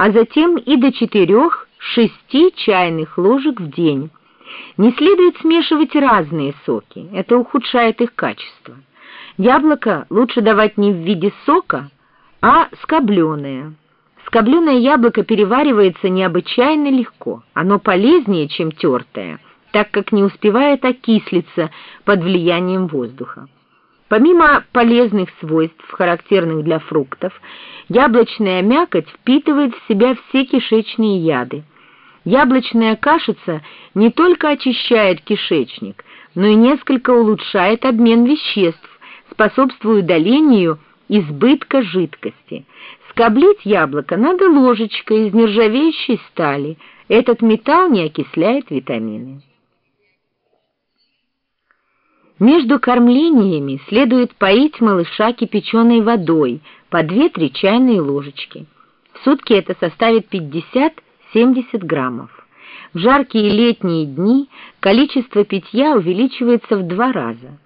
а затем и до 4-6 чайных ложек в день. Не следует смешивать разные соки, это ухудшает их качество. Яблоко лучше давать не в виде сока, а скобленое. Скобленое яблоко переваривается необычайно легко, оно полезнее, чем тертое, так как не успевает окислиться под влиянием воздуха. Помимо полезных свойств, характерных для фруктов, яблочная мякоть впитывает в себя все кишечные яды. Яблочная кашица не только очищает кишечник, но и несколько улучшает обмен веществ, способствуя удалению избытка жидкости. Скоблить яблоко надо ложечкой из нержавеющей стали. Этот металл не окисляет витамины. Между кормлениями следует поить малыша кипяченой водой по 2-3 чайные ложечки. В сутки это составит 50-70 граммов. В жаркие летние дни количество питья увеличивается в два раза.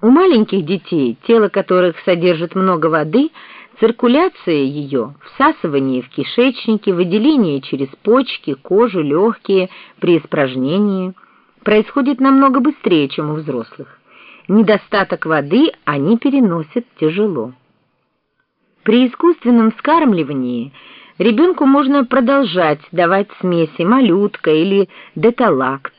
У маленьких детей, тело которых содержит много воды, циркуляция ее, всасывание в кишечнике, выделение через почки, кожу, легкие при испражнении происходит намного быстрее, чем у взрослых. Недостаток воды они переносят тяжело. При искусственном вскармливании ребенку можно продолжать давать смеси малютка или деталакт.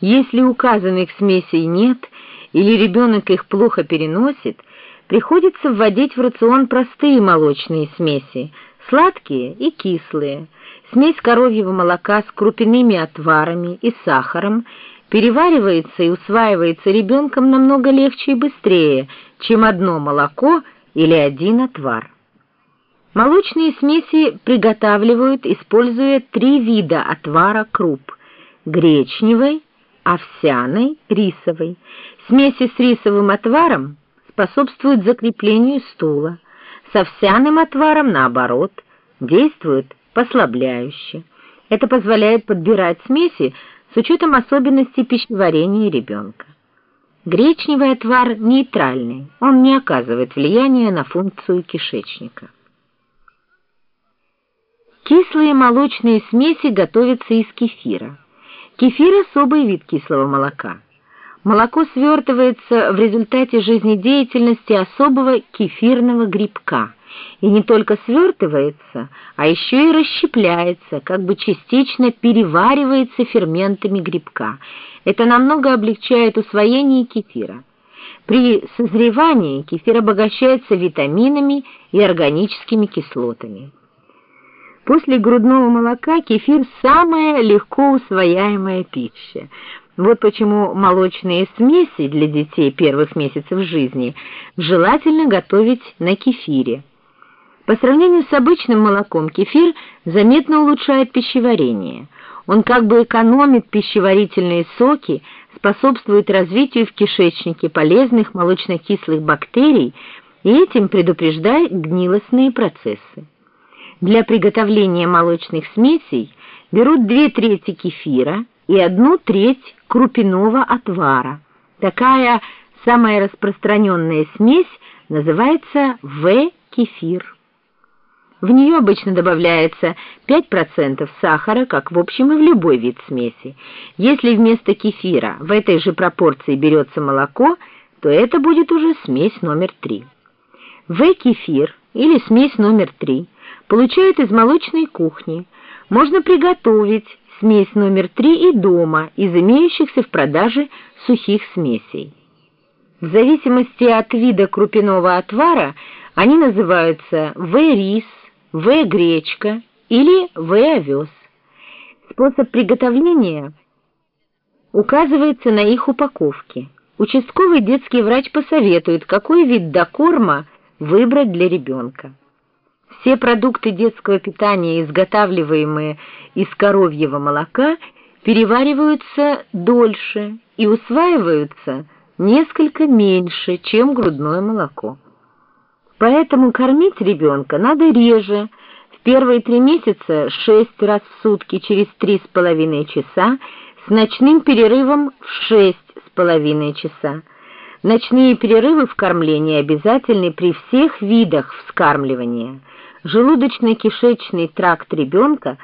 Если указанных смесей нет – или ребенок их плохо переносит, приходится вводить в рацион простые молочные смеси, сладкие и кислые. Смесь коровьего молока с крупяными отварами и сахаром переваривается и усваивается ребенком намного легче и быстрее, чем одно молоко или один отвар. Молочные смеси приготавливают, используя три вида отвара круп – гречневой, овсяной, рисовой. Смеси с рисовым отваром способствуют закреплению стула, с овсяным отваром, наоборот, действуют послабляюще. Это позволяет подбирать смеси с учетом особенностей пищеварения ребенка. Гречневый отвар нейтральный, он не оказывает влияния на функцию кишечника. Кислые молочные смеси готовятся из кефира. Кефир – особый вид кислого молока. Молоко свертывается в результате жизнедеятельности особого кефирного грибка. И не только свертывается, а еще и расщепляется, как бы частично переваривается ферментами грибка. Это намного облегчает усвоение кефира. При созревании кефир обогащается витаминами и органическими кислотами. После грудного молока кефир – самая легко усвояемая пища. Вот почему молочные смеси для детей первых месяцев жизни желательно готовить на кефире. По сравнению с обычным молоком кефир заметно улучшает пищеварение. Он как бы экономит пищеварительные соки, способствует развитию в кишечнике полезных молочно-кислых бактерий и этим предупреждает гнилостные процессы. Для приготовления молочных смесей берут две трети кефира и одну треть крупяного отвара. Такая самая распространенная смесь называется В-кефир. В нее обычно добавляется 5% сахара, как в общем и в любой вид смеси. Если вместо кефира в этой же пропорции берется молоко, то это будет уже смесь номер 3. В-кефир или смесь номер 3 получают из молочной кухни. Можно приготовить смесь номер 3 и дома из имеющихся в продаже сухих смесей. В зависимости от вида крупяного отвара они называются В-рис, В-гречка или В-овес. Способ приготовления указывается на их упаковке. Участковый детский врач посоветует, какой вид докорма выбрать для ребенка. Все продукты детского питания, изготавливаемые из коровьего молока, перевариваются дольше и усваиваются несколько меньше, чем грудное молоко. Поэтому кормить ребенка надо реже, в первые три месяца шесть раз в сутки через три с половиной часа, с ночным перерывом в шесть с половиной часа. Ночные перерывы в кормлении обязательны при всех видах вскармливания – желудочно-кишечный тракт ребенка